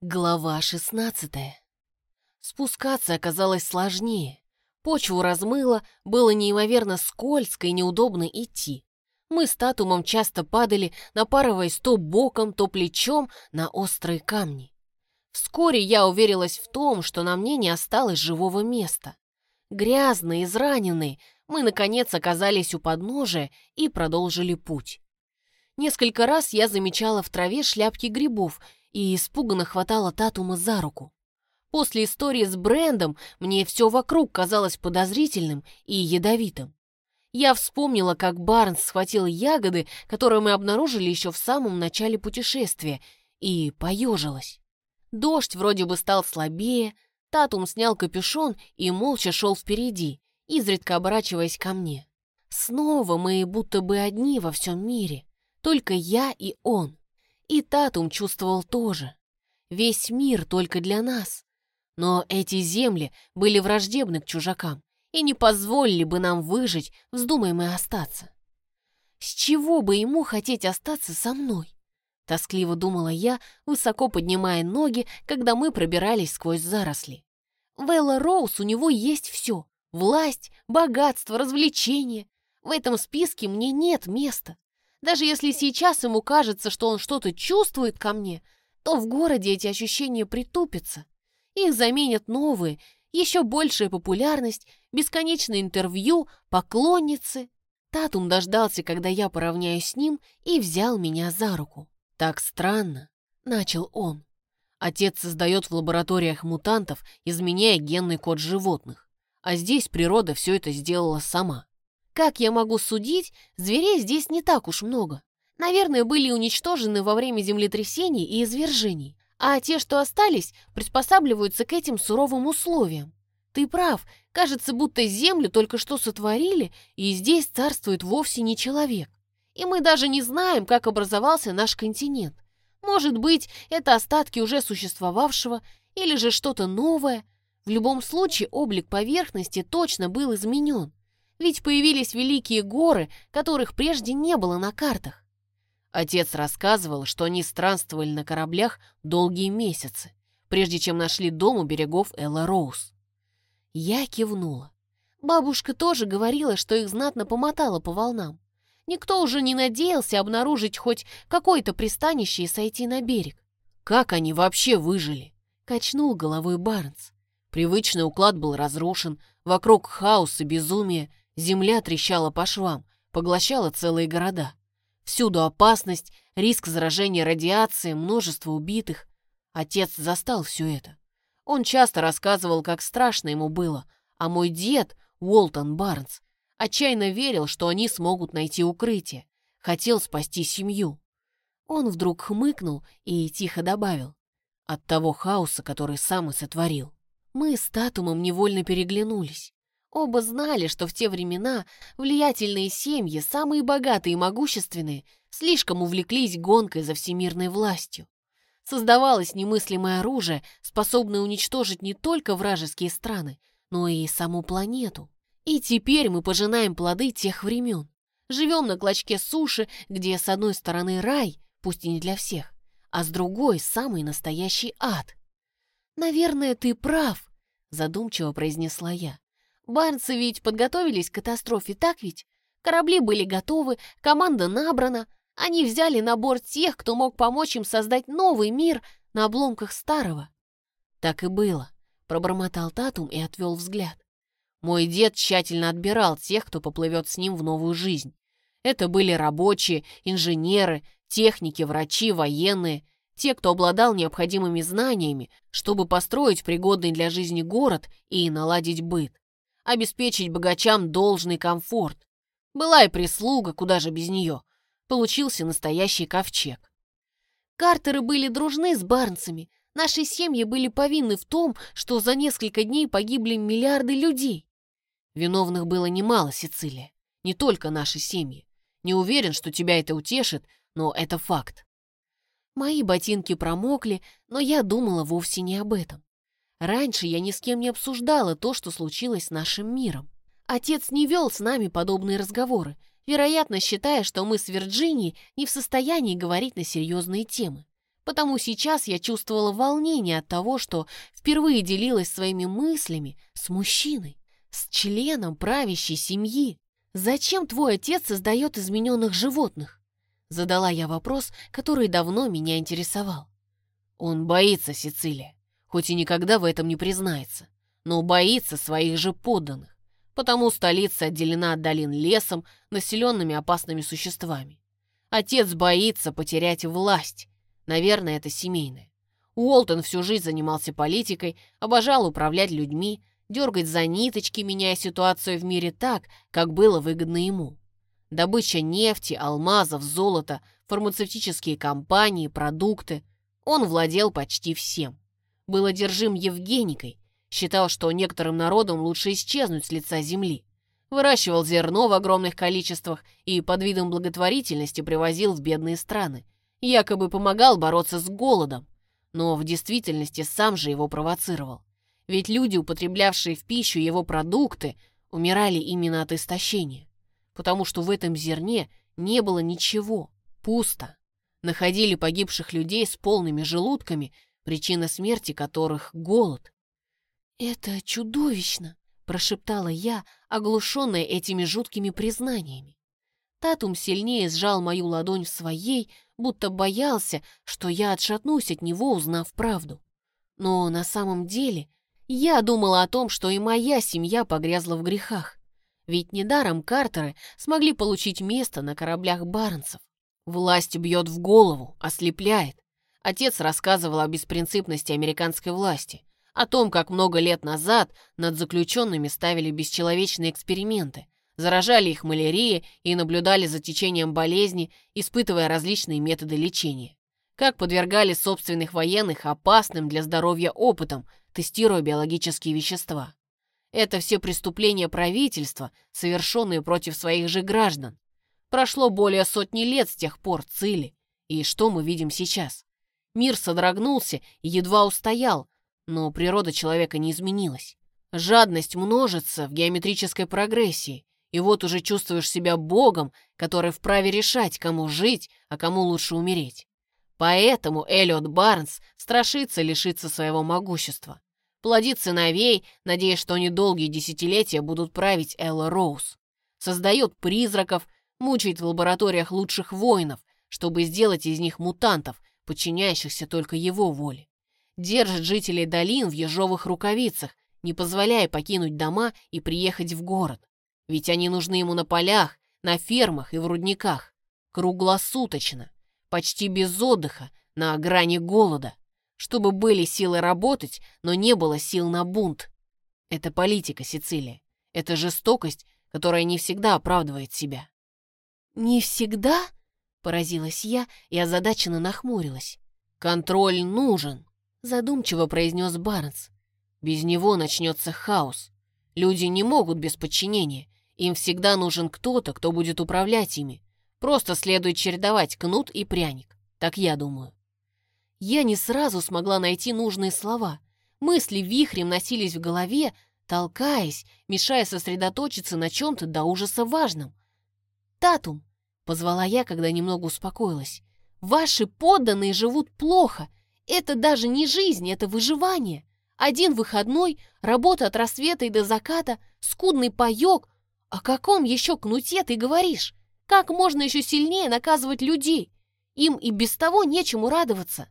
Глава 16 Спускаться оказалось сложнее. Почву размыло, было неимоверно скользко и неудобно идти. Мы с Татумом часто падали, напарываясь то боком, то плечом на острые камни. Вскоре я уверилась в том, что на мне не осталось живого места. Грязные, израненные, мы, наконец, оказались у подножия и продолжили путь. Несколько раз я замечала в траве шляпки грибов и испуганно хватала Татума за руку. После истории с брендом мне все вокруг казалось подозрительным и ядовитым. Я вспомнила, как Барнс схватил ягоды, которые мы обнаружили еще в самом начале путешествия, и поежилась. Дождь вроде бы стал слабее, Татум снял капюшон и молча шел впереди, изредка оборачиваясь ко мне. Снова мы будто бы одни во всем мире, только я и он. И Татум чувствовал тоже. Весь мир только для нас. Но эти земли были враждебны к чужакам и не позволили бы нам выжить, вздумаем мы остаться. С чего бы ему хотеть остаться со мной? Тоскливо думала я, высоко поднимая ноги, когда мы пробирались сквозь заросли. В Элла Роуз у него есть все. Власть, богатство, развлечения. В этом списке мне нет места. Даже если сейчас ему кажется, что он что-то чувствует ко мне, то в городе эти ощущения притупятся. Их заменят новые, еще большая популярность, бесконечное интервью, поклонницы. Татум дождался, когда я поравняюсь с ним, и взял меня за руку. «Так странно», — начал он. Отец создает в лабораториях мутантов, изменяя генный код животных. А здесь природа все это сделала сама. Как я могу судить, зверей здесь не так уж много. Наверное, были уничтожены во время землетрясений и извержений. А те, что остались, приспосабливаются к этим суровым условиям. Ты прав, кажется, будто землю только что сотворили, и здесь царствует вовсе не человек. И мы даже не знаем, как образовался наш континент. Может быть, это остатки уже существовавшего, или же что-то новое. В любом случае, облик поверхности точно был изменен ведь появились великие горы, которых прежде не было на картах. Отец рассказывал, что они странствовали на кораблях долгие месяцы, прежде чем нашли дом у берегов Элла Роуз. Я кивнула. Бабушка тоже говорила, что их знатно помотало по волнам. Никто уже не надеялся обнаружить хоть какое-то пристанище и сойти на берег. «Как они вообще выжили?» — качнул головой Барнс. Привычный уклад был разрушен, вокруг хаос и безумие, Земля трещала по швам, поглощала целые города. Всюду опасность, риск заражения радиацией, множество убитых. Отец застал все это. Он часто рассказывал, как страшно ему было, а мой дед, Уолтон Барнс, отчаянно верил, что они смогут найти укрытие, хотел спасти семью. Он вдруг хмыкнул и тихо добавил, от того хаоса, который сам и сотворил. Мы с Татумом невольно переглянулись. Оба знали, что в те времена влиятельные семьи, самые богатые и могущественные, слишком увлеклись гонкой за всемирной властью. Создавалось немыслимое оружие, способное уничтожить не только вражеские страны, но и саму планету. И теперь мы пожинаем плоды тех времен. Живем на клочке суши, где с одной стороны рай, пусть и не для всех, а с другой самый настоящий ад. «Наверное, ты прав», — задумчиво произнесла я. Барнцы ведь подготовились к катастрофе, так ведь? Корабли были готовы, команда набрана. Они взяли на борт тех, кто мог помочь им создать новый мир на обломках старого. Так и было, пробормотал Татум и отвел взгляд. Мой дед тщательно отбирал тех, кто поплывет с ним в новую жизнь. Это были рабочие, инженеры, техники, врачи, военные, те, кто обладал необходимыми знаниями, чтобы построить пригодный для жизни город и наладить быт обеспечить богачам должный комфорт. Была и прислуга, куда же без нее. Получился настоящий ковчег. Картеры были дружны с Барнсами. Наши семьи были повинны в том, что за несколько дней погибли миллиарды людей. Виновных было немало, Сицилия. Не только наши семьи. Не уверен, что тебя это утешит, но это факт. Мои ботинки промокли, но я думала вовсе не об этом. Раньше я ни с кем не обсуждала то, что случилось с нашим миром. Отец не вел с нами подобные разговоры, вероятно, считая, что мы с Вирджинией не в состоянии говорить на серьезные темы. потому сейчас я чувствовала волнение от того, что впервые делилась своими мыслями с мужчиной, с членом правящей семьи. «Зачем твой отец создает измененных животных?» Задала я вопрос, который давно меня интересовал. «Он боится Сицилия, хоть и никогда в этом не признается, но боится своих же подданных, потому столица отделена от долин лесом, населенными опасными существами. Отец боится потерять власть, Наверное, это семейное. Уолтон всю жизнь занимался политикой, обожал управлять людьми, дергать за ниточки, меняя ситуацию в мире так, как было выгодно ему. Добыча нефти, алмазов, золота, фармацевтические компании, продукты. Он владел почти всем. Был одержим Евгеникой, считал, что некоторым народам лучше исчезнуть с лица земли. Выращивал зерно в огромных количествах и под видом благотворительности привозил в бедные страны – якобы помогал бороться с голодом, но в действительности сам же его провоцировал. Ведь люди, употреблявшие в пищу его продукты, умирали именно от истощения, потому что в этом зерне не было ничего, пусто. Находили погибших людей с полными желудками, причина смерти которых — голод. «Это чудовищно!» — прошептала я, оглушенная этими жуткими признаниями. Татум сильнее сжал мою ладонь в своей, будто боялся, что я отшатнусь от него, узнав правду. Но на самом деле я думала о том, что и моя семья погрязла в грехах. Ведь недаром Картеры смогли получить место на кораблях Барнсов. Власть бьет в голову, ослепляет. Отец рассказывал о беспринципности американской власти, о том, как много лет назад над заключенными ставили бесчеловечные эксперименты, заражали их малярией и наблюдали за течением болезни, испытывая различные методы лечения. Как подвергали собственных военных опасным для здоровья опытам, тестируя биологические вещества. Это все преступления правительства, совершенные против своих же граждан. Прошло более сотни лет с тех пор Цили. И что мы видим сейчас? Мир содрогнулся и едва устоял, но природа человека не изменилась. Жадность множится в геометрической прогрессии, и вот уже чувствуешь себя богом, который вправе решать, кому жить, а кому лучше умереть. Поэтому Эллиот Барнс страшится лишиться своего могущества. Плодит сыновей, надеясь, что они долгие десятилетия будут править Элла Роуз. Создает призраков, мучает в лабораториях лучших воинов, чтобы сделать из них мутантов, подчиняющихся только его воле. Держит жителей долин в ежовых рукавицах, не позволяя покинуть дома и приехать в город. Ведь они нужны ему на полях, на фермах и в рудниках. Круглосуточно, почти без отдыха, на грани голода. Чтобы были силы работать, но не было сил на бунт. Это политика Сицилии. Это жестокость, которая не всегда оправдывает себя. «Не всегда?» — поразилась я и озадаченно нахмурилась. «Контроль нужен», — задумчиво произнес Барнс. «Без него начнется хаос. Люди не могут без подчинения, им всегда нужен кто-то, кто будет управлять ими. Просто следует чередовать кнут и пряник. Так я думаю. Я не сразу смогла найти нужные слова. Мысли вихрем носились в голове, толкаясь, мешая сосредоточиться на чем-то до ужаса важном. «Татум!» — позвала я, когда немного успокоилась. «Ваши подданные живут плохо. Это даже не жизнь, это выживание. Один выходной, работа от рассвета и до заката, скудный паёк, «О каком еще кнуте ты говоришь? Как можно еще сильнее наказывать людей? Им и без того нечему радоваться».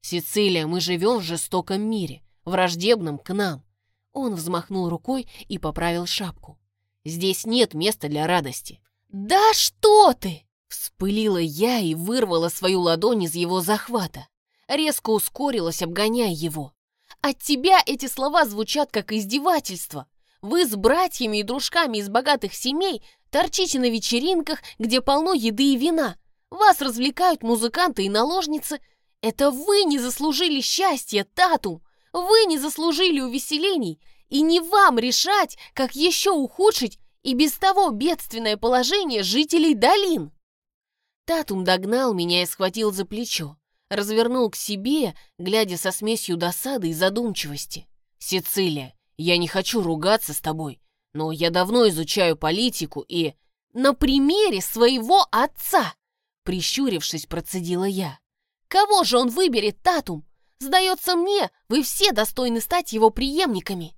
«Сицилия, мы живем в жестоком мире, враждебном к нам». Он взмахнул рукой и поправил шапку. «Здесь нет места для радости». «Да что ты!» Вспылила я и вырвала свою ладонь из его захвата. Резко ускорилась, обгоняя его. От тебя эти слова звучат как издевательство. Вы с братьями и дружками из богатых семей торчите на вечеринках, где полно еды и вина. Вас развлекают музыканты и наложницы. Это вы не заслужили счастья, Татум. Вы не заслужили увеселений. И не вам решать, как еще ухудшить и без того бедственное положение жителей долин. Татум догнал меня и схватил за плечо. Развернул к себе, глядя со смесью досады и задумчивости. «Сицилия, я не хочу ругаться с тобой, но я давно изучаю политику и... На примере своего отца! Прищурившись, процедила я. Кого же он выберет, Татум? Сдается мне, вы все достойны стать его преемниками.